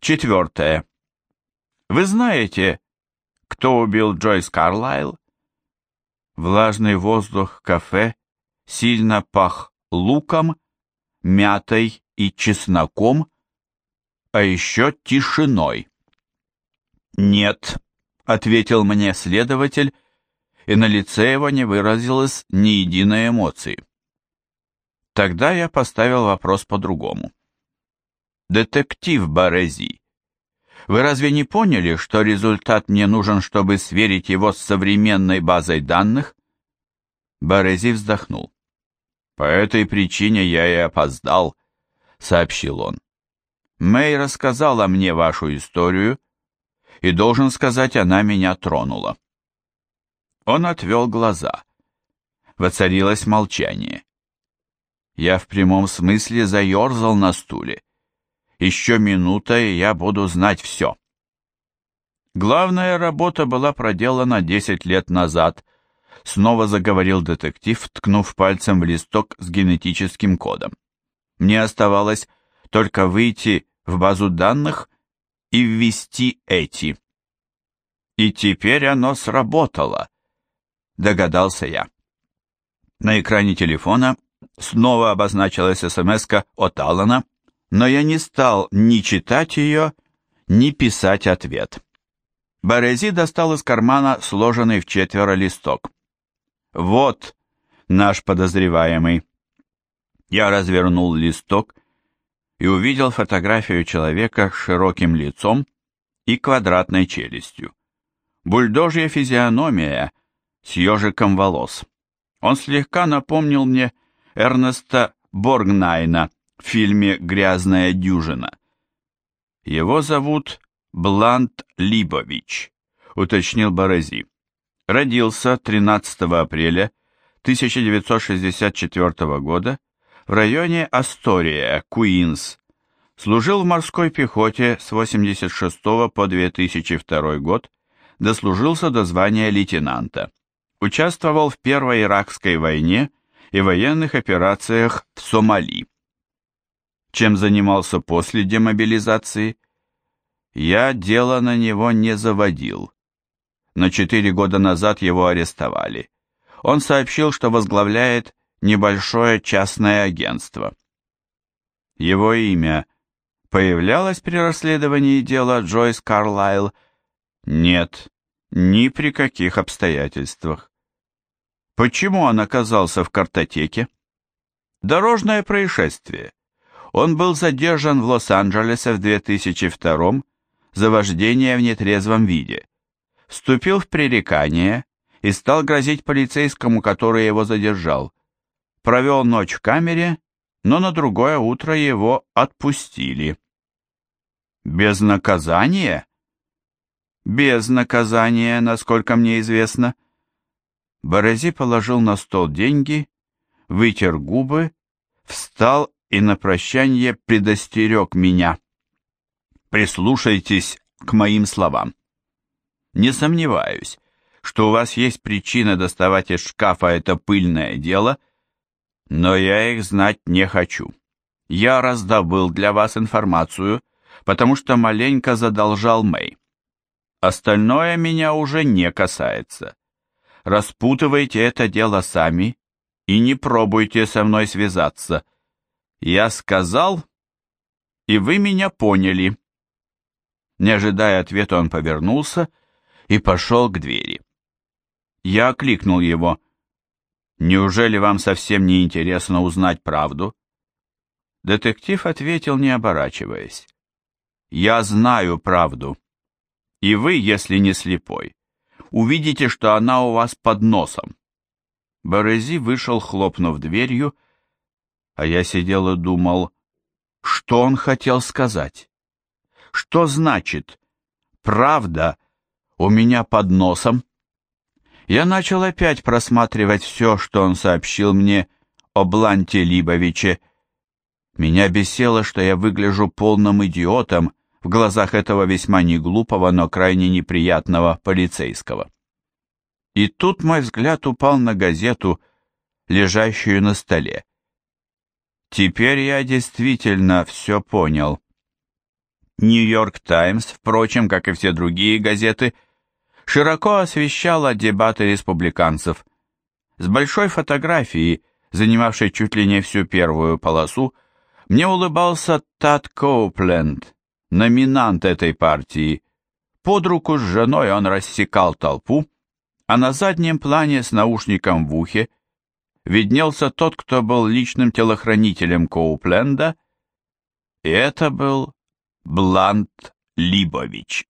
Четвертое. Вы знаете, кто убил Джойс Карлайл? Влажный воздух кафе сильно пах луком, мятой и чесноком, а еще тишиной. «Нет», — ответил мне следователь, и на лице его не выразилось ни единой эмоции. Тогда я поставил вопрос по-другому детектив Борези. Вы разве не поняли, что результат мне нужен, чтобы сверить его с современной базой данных? Борези вздохнул. По этой причине я и опоздал, сообщил он. Мэй рассказала мне вашу историю, и, должен сказать, она меня тронула. Он отвел глаза. Воцарилось молчание. Я в прямом смысле заерзал на стуле. Еще минута, и я буду знать все. Главная работа была проделана 10 лет назад, снова заговорил детектив, ткнув пальцем в листок с генетическим кодом. Мне оставалось только выйти в базу данных и ввести эти. И теперь оно сработало, догадался я. На экране телефона снова обозначилась смс от Алана, но я не стал ни читать ее, ни писать ответ. Борези достал из кармана сложенный в четверо листок. «Вот наш подозреваемый». Я развернул листок и увидел фотографию человека с широким лицом и квадратной челюстью. Бульдожья физиономия с ежиком волос. Он слегка напомнил мне Эрнеста Боргнайна – в фильме «Грязная дюжина». Его зовут Блант Либович, уточнил Борози. Родился 13 апреля 1964 года в районе Астория, Куинс. Служил в морской пехоте с 86 по 2002 год, дослужился до звания лейтенанта. Участвовал в Первой Иракской войне и военных операциях в Сомали чем занимался после демобилизации, я дело на него не заводил. Но четыре года назад его арестовали. Он сообщил, что возглавляет небольшое частное агентство. Его имя появлялось при расследовании дела Джойс Карлайл? Нет, ни при каких обстоятельствах. Почему он оказался в картотеке? Дорожное происшествие. Он был задержан в Лос-Анджелесе в 2002 за вождение в нетрезвом виде. Вступил в пререкание и стал грозить полицейскому, который его задержал. Провел ночь в камере, но на другое утро его отпустили. Без наказания? Без наказания, насколько мне известно. Борези положил на стол деньги, вытер губы, встал и на прощание предостерег меня. Прислушайтесь к моим словам. Не сомневаюсь, что у вас есть причина доставать из шкафа это пыльное дело, но я их знать не хочу. Я раздобыл для вас информацию, потому что маленько задолжал Мэй. Остальное меня уже не касается. Распутывайте это дело сами и не пробуйте со мной связаться. Я сказал, и вы меня поняли. Не ожидая ответа, он повернулся и пошел к двери. Я окликнул его. «Неужели вам совсем не интересно узнать правду?» Детектив ответил, не оборачиваясь. «Я знаю правду. И вы, если не слепой, увидите, что она у вас под носом». Борези вышел, хлопнув дверью, а я сидел и думал, что он хотел сказать. Что значит «правда» у меня под носом? Я начал опять просматривать все, что он сообщил мне о Бланте Либовиче. Меня бесело, что я выгляжу полным идиотом в глазах этого весьма неглупого, но крайне неприятного полицейского. И тут мой взгляд упал на газету, лежащую на столе. Теперь я действительно все понял. «Нью-Йорк Таймс», впрочем, как и все другие газеты, широко освещала дебаты республиканцев. С большой фотографией, занимавшей чуть ли не всю первую полосу, мне улыбался Тат Коупленд, номинант этой партии. Под руку с женой он рассекал толпу, а на заднем плане с наушником в ухе виднелся тот, кто был личным телохранителем Коупленда, и это был Блант Либович.